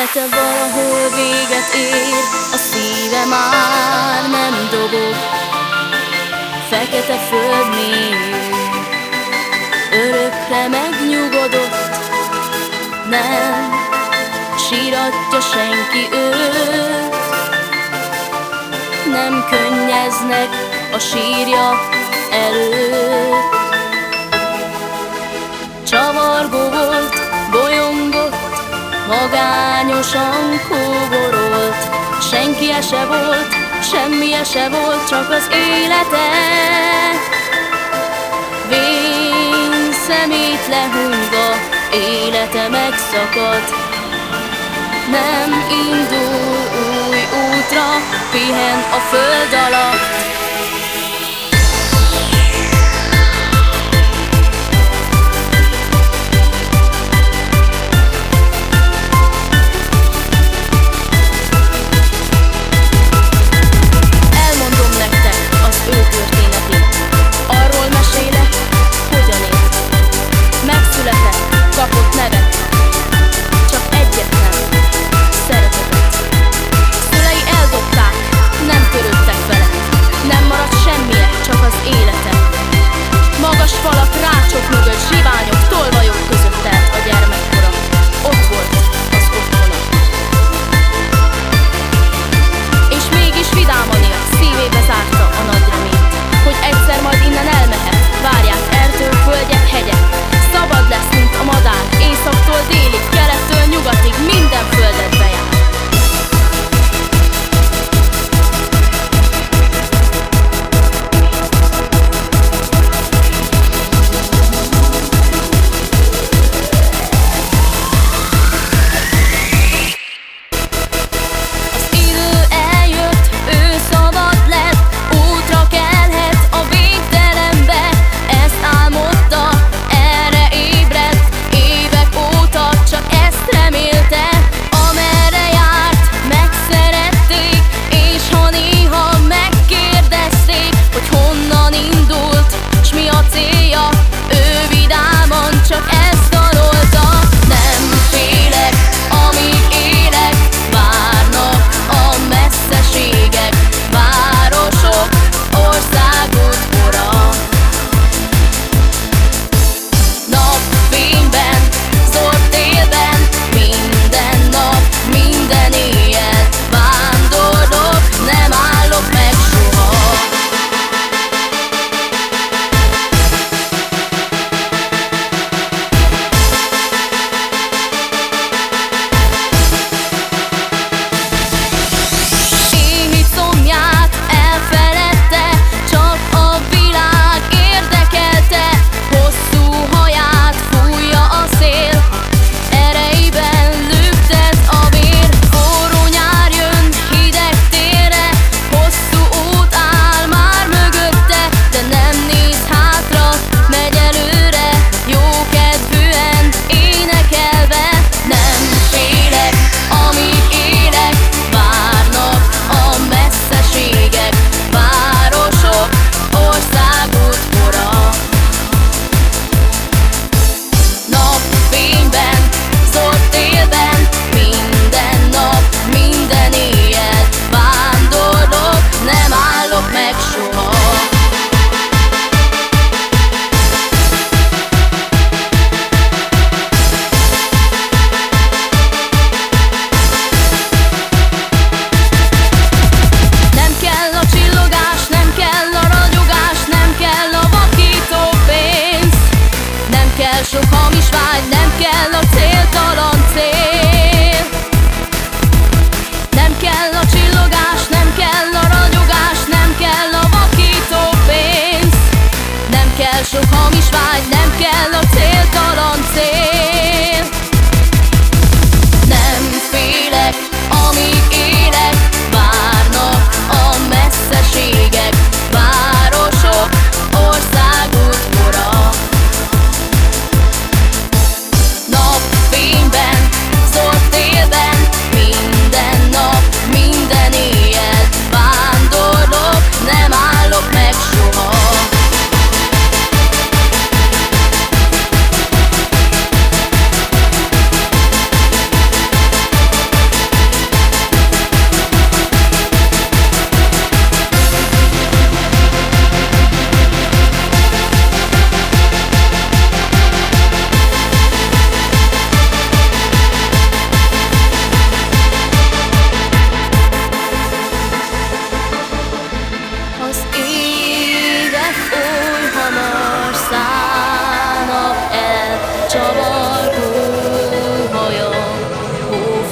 Élete valahol véget ér A szíve már nem dobog. Fekete föld Örökre megnyugodott. Nem síratja senki őt. Nem könnyeznek a sírja előtt. Csavargó volt, magányosan kóborolt. Senki se volt, semmi se volt, csak az élete. Vén szemét lehúnyva, élete megszakadt. Nem indul új útra, pihen a föld alatt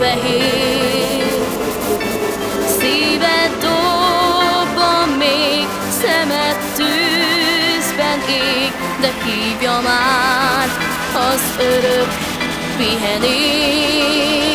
fehér. Szíved dobban még, szemed tűzben ég, de hívja már az örök pihenés.